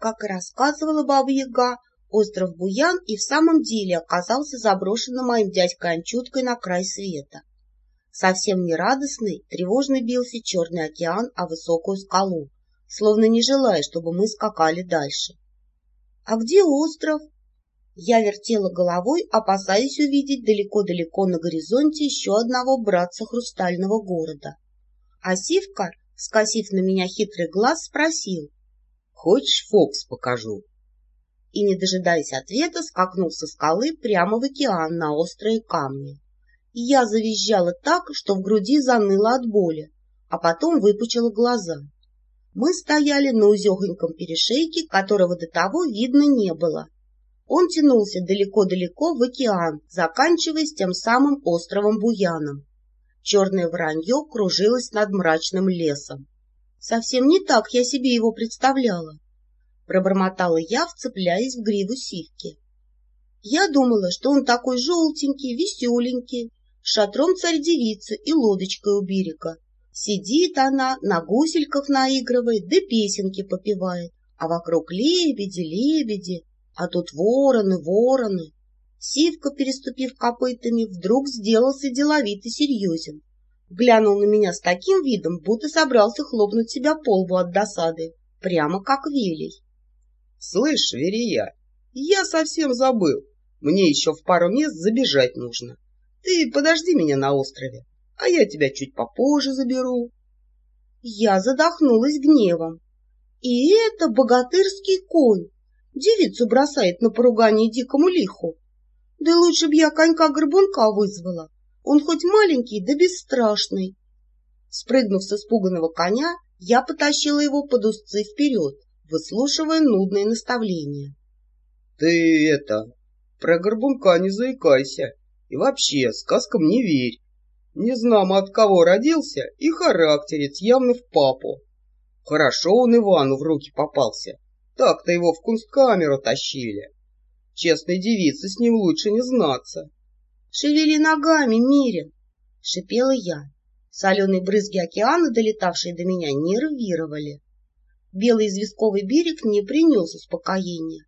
Как и рассказывала Баба Яга, остров Буян и в самом деле оказался заброшенным моим дядькой Анчуткой на край света. Совсем нерадостный, тревожно бился черный океан о высокую скалу, словно не желая, чтобы мы скакали дальше. — А где остров? Я вертела головой, опасаясь увидеть далеко-далеко на горизонте еще одного братца хрустального города. А Сивка, скосив на меня хитрый глаз, спросил. — Хочешь, Фокс покажу? И, не дожидаясь ответа, скакнул со скалы прямо в океан на острые камни. Я завизжала так, что в груди заныло от боли, а потом выпучила глаза. Мы стояли на узехоньком перешейке, которого до того видно не было. Он тянулся далеко-далеко в океан, заканчиваясь тем самым островом Буяном. Черное вранье кружилось над мрачным лесом. Совсем не так я себе его представляла. Пробормотала я, вцепляясь в гриву сивки. Я думала, что он такой желтенький, веселенький, шатром царь-девицы и лодочкой у берега. Сидит она, на гусельках наигрывает, да песенки попивает, а вокруг лебеди, лебеди, а тут вороны, вороны. Сивка, переступив копытами, вдруг сделался деловит серьезен. Глянул на меня с таким видом, будто собрался хлопнуть себя по лбу от досады, прямо как велей. — Слышь, Верия, я совсем забыл. Мне еще в пару мест забежать нужно. Ты подожди меня на острове, а я тебя чуть попозже заберу. Я задохнулась гневом. И это богатырский конь. Девицу бросает на поругание дикому лиху. Да лучше б я конька-горбунка вызвала. Он хоть маленький, да бесстрашный. Спрыгнув с испуганного коня, я потащила его под узцы вперед, выслушивая нудные наставления. — Ты это, про горбунка не заикайся. И вообще, сказкам не верь. Не знамо от кого родился, и характерец явно в папу. Хорошо он Ивану в руки попался. Так-то его в кунсткамеру тащили. Честной девице с ним лучше не знаться. — Шевели ногами, Мирин! — шипела я. Соленые брызги океана, долетавшие до меня, нервировали. Белый известковый берег не принес успокоения.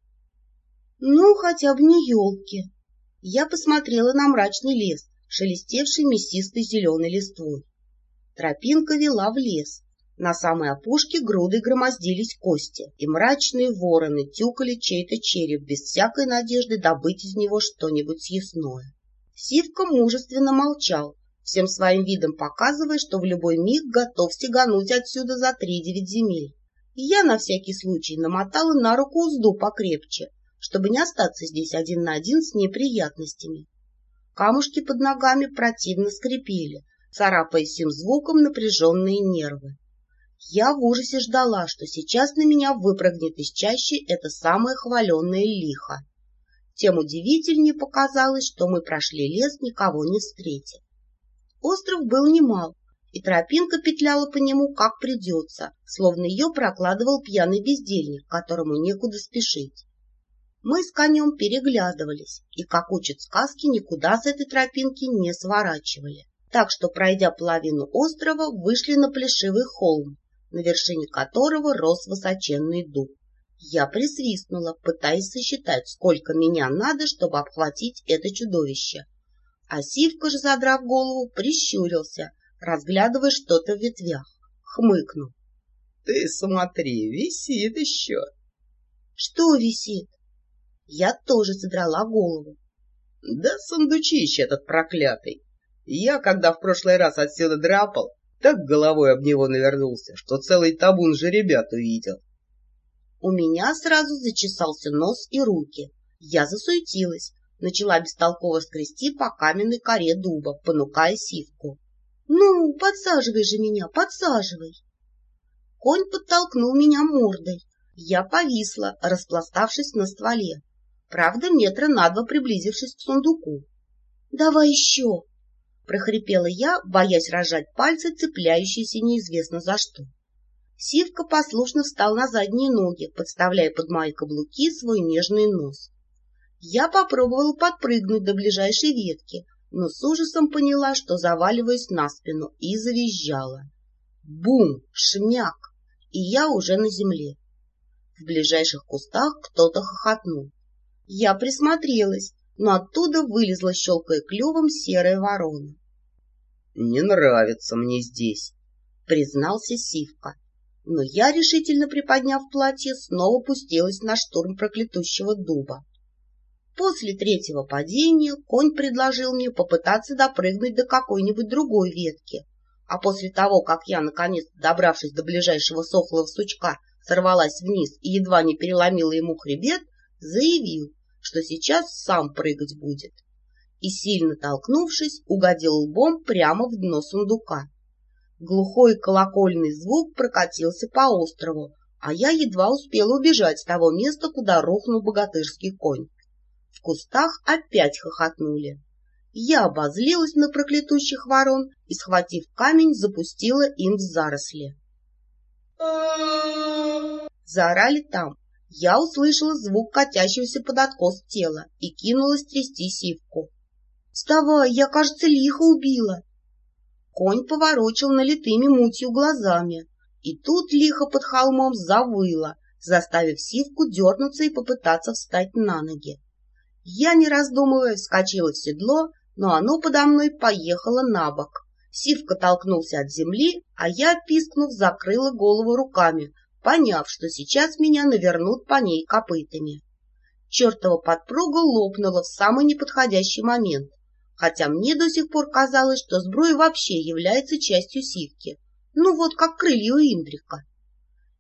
Ну, хотя бы не елки. Я посмотрела на мрачный лес, шелестевший мясистой зеленой листвой. Тропинка вела в лес. На самой опушке грудой громоздились кости, и мрачные вороны тюкали чей-то череп без всякой надежды добыть из него что-нибудь съестное. Сивка мужественно молчал, всем своим видом показывая, что в любой миг готов стегануть отсюда за три девять земель. И я на всякий случай намотала на руку узду покрепче, чтобы не остаться здесь один на один с неприятностями. Камушки под ногами противно скрипели, царапая сим звуком напряженные нервы. Я в ужасе ждала, что сейчас на меня выпрыгнет из чащи это самое хваленное лихо. Тем удивительнее показалось, что мы прошли лес, никого не встретив. Остров был немал, и тропинка петляла по нему, как придется, словно ее прокладывал пьяный бездельник, которому некуда спешить. Мы с конем переглядывались и, как учат сказки, никуда с этой тропинки не сворачивали. Так что, пройдя половину острова, вышли на плешивый холм, на вершине которого рос высоченный дуб. Я присвистнула, пытаясь сосчитать, сколько меня надо, чтобы обхватить это чудовище. А Сивка же, задрав голову, прищурился, разглядывая что-то в ветвях. Хмыкнул. — Ты смотри, висит еще. — Что висит? Я тоже задрала голову. Да сундучище этот проклятый. Я, когда в прошлый раз отсюда драпал, так головой об него навернулся, что целый табун же ребят увидел. У меня сразу зачесался нос и руки. Я засуетилась, начала бестолково скрести по каменной коре дуба, понукая сивку. — Ну, подсаживай же меня, подсаживай! Конь подтолкнул меня мордой. Я повисла, распластавшись на стволе правда, метра на два приблизившись к сундуку. — Давай еще! — прохрипела я, боясь рожать пальцы, цепляющиеся неизвестно за что. Сивка послушно встал на задние ноги, подставляя под мои каблуки свой нежный нос. Я попробовала подпрыгнуть до ближайшей ветки, но с ужасом поняла, что заваливаюсь на спину, и завизжала. Бум! Шмяк! И я уже на земле. В ближайших кустах кто-то хохотнул. Я присмотрелась, но оттуда вылезла, щелкая клювом, серая ворона. — Не нравится мне здесь, — признался Сивка. Но я, решительно приподняв платье, снова пустилась на штурм проклятущего дуба. После третьего падения конь предложил мне попытаться допрыгнуть до какой-нибудь другой ветки, а после того, как я, наконец добравшись до ближайшего сохлого сучка, сорвалась вниз и едва не переломила ему хребет, заявил, что сейчас сам прыгать будет. И, сильно толкнувшись, угодил лбом прямо в дно сундука. Глухой колокольный звук прокатился по острову, а я едва успела убежать с того места, куда рухнул богатырский конь. В кустах опять хохотнули. Я обозлилась на проклятущих ворон и, схватив камень, запустила им в заросли. Заорали там. Я услышала звук катящегося под откос тела и кинулась трясти сивку. «Вставай, я, кажется, лихо убила!» Конь поворочил налитыми мутью глазами, и тут лихо под холмом завыла, заставив сивку дернуться и попытаться встать на ноги. Я, не раздумывая, вскочила в седло, но оно подо мной поехало на бок. Сивка толкнулся от земли, а я, пискнув, закрыла голову руками, поняв, что сейчас меня навернут по ней копытами. Чертова подпруга лопнула в самый неподходящий момент, хотя мне до сих пор казалось, что сбруя вообще является частью сивки, ну вот как крылья у Индрика.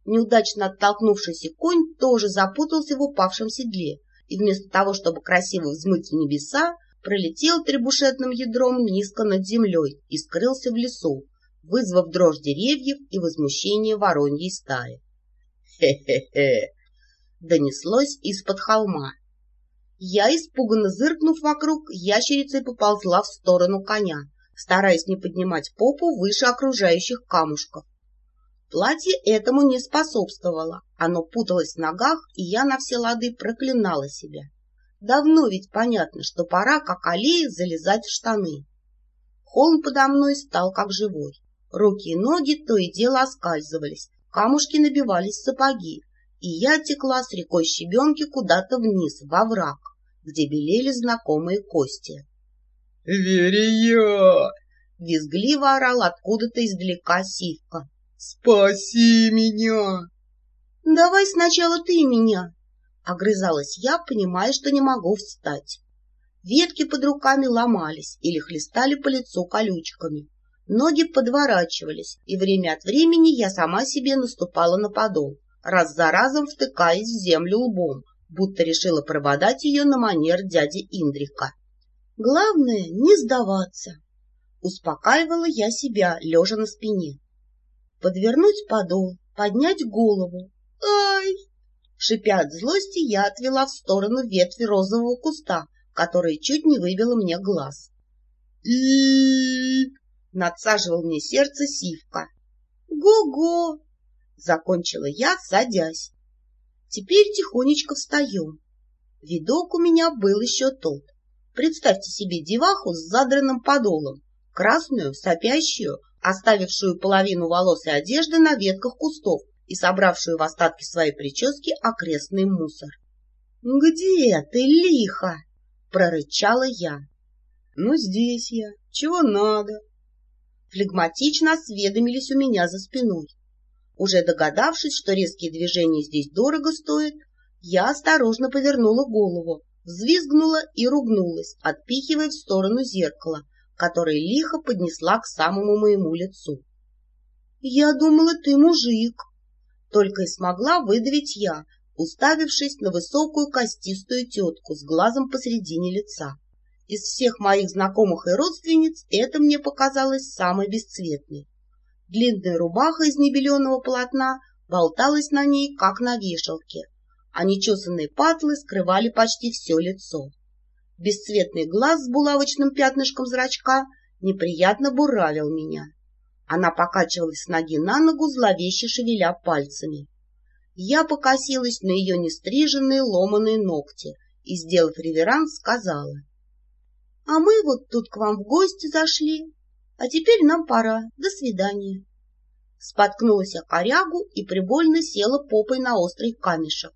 Неудачно оттолкнувшийся конь тоже запутался в упавшем седле, и вместо того, чтобы красиво взмыть в небеса, пролетел требушетным ядром низко над землей и скрылся в лесу, вызвав дрожь деревьев и возмущение вороньей стаи. «Хе-хе-хе!» — донеслось из-под холма. Я, испуганно зыркнув вокруг, ящерицей поползла в сторону коня, стараясь не поднимать попу выше окружающих камушков. Платье этому не способствовало, оно путалось в ногах, и я на все лады проклинала себя. Давно ведь понятно, что пора, как аллея, залезать в штаны. Холм подо мной стал как живой. Руки и ноги то и дело оскальзывались, камушки набивались в сапоги, и я текла с рекой щебенки куда-то вниз, во враг, где белели знакомые кости. «Верия!» — визгливо орал откуда-то издалека Сивка. «Спаси меня!» «Давай сначала ты меня!» — огрызалась я, понимая, что не могу встать. Ветки под руками ломались или хлестали по лицу колючками. Ноги подворачивались, и время от времени я сама себе наступала на подол, раз за разом втыкаясь в землю лбом, будто решила прободать ее на манер дяди Индрика. Главное — не сдаваться. Успокаивала я себя, лежа на спине подвернуть подол, поднять голову. Ай! Шипя от злости, я отвела в сторону ветви розового куста, которая чуть не выбила мне глаз. и надсаживал мне сердце сивка. «Го-го!» — закончила я, садясь. «Теперь тихонечко встаем. Видок у меня был еще тот. Представьте себе деваху с задранным подолом, красную, сопящую, оставившую половину волос и одежды на ветках кустов и собравшую в остатки своей прически окрестный мусор. — Где ты, лихо? — прорычала я. — Ну, здесь я. Чего надо? Флегматично осведомились у меня за спиной. Уже догадавшись, что резкие движения здесь дорого стоят, я осторожно повернула голову, взвизгнула и ругнулась, отпихивая в сторону зеркала, который лихо поднесла к самому моему лицу. — Я думала, ты мужик, — только и смогла выдавить я, уставившись на высокую костистую тетку с глазом посредине лица. Из всех моих знакомых и родственниц это мне показалось самой бесцветной. Длинная рубаха из небеленого полотна болталась на ней, как на вешалке, а нечесанные патлы скрывали почти все лицо. Бесцветный глаз с булавочным пятнышком зрачка неприятно буравил меня. Она покачивалась с ноги на ногу, зловеще шевеля пальцами. Я покосилась на ее нестриженные ломаные ногти и, сделав реверанс, сказала. — А мы вот тут к вам в гости зашли, а теперь нам пора. До свидания. Споткнулась о корягу и прибольно села попой на острый камешек.